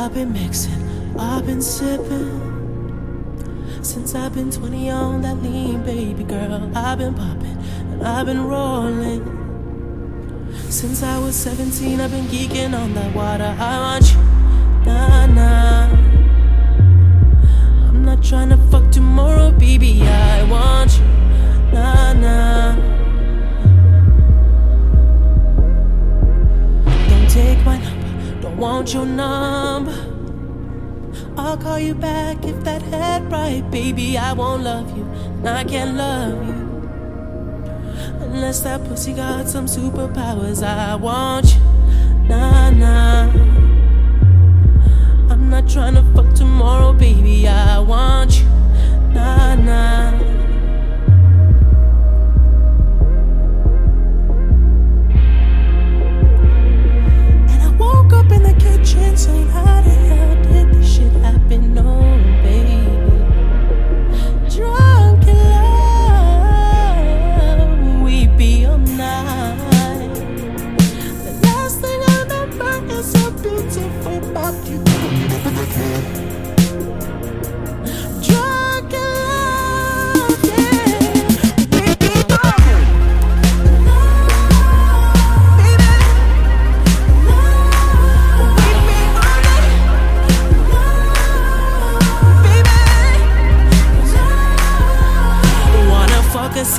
I've been mixing, I've been sipping. Since I've been 20 on that lean, baby girl, I've been popping and I've been rolling. Since I was 17, I've been geeking on that water. I want you, nah, nah. I'm not trying to fuck tomorrow, baby. I want you, nah, nah. Want your number. I'll call you back if that head right, baby. I won't love you, and I can't love you. Unless that pussy got some superpowers, I want you. Nah, nah. I'm not trying to fuck tomorrow, baby. I want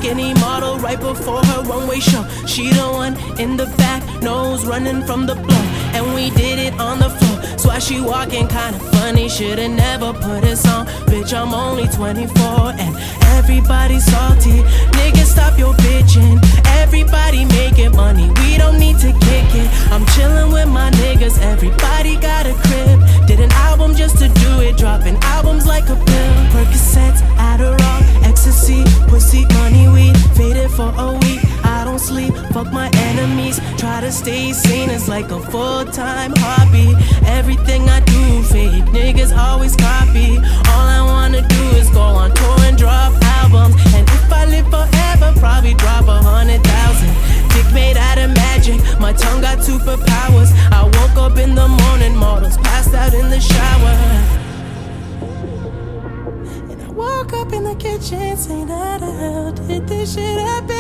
skinny model right before her runway show. She the one in the back, nose running from the blow. And we did it on the floor. So why she walking kinda funny? Shoulda never put this on. Bitch, I'm only 24 and everybody's salty. Nigga, stop your bitching. Everybody making money. We don't need to kick it. I'm chilling with my niggas. Everybody got a crib. Did an album just to do it. Dropping albums like a pill. Percocets, Adderall, ecstasy, pussy, money, weed. Faded for a week. I don't sleep. Fuck my to stay sane. It's like a full time hobby. Everything I do, fake niggas always copy. All I wanna do is go on tour and drop albums. And if I live forever, probably drop a hundred thousand. Dick made out of magic. My tongue got superpowers. I woke up in the morning, models passed out in the shower. And I woke up in the kitchen saying, How the hell did this shit happen?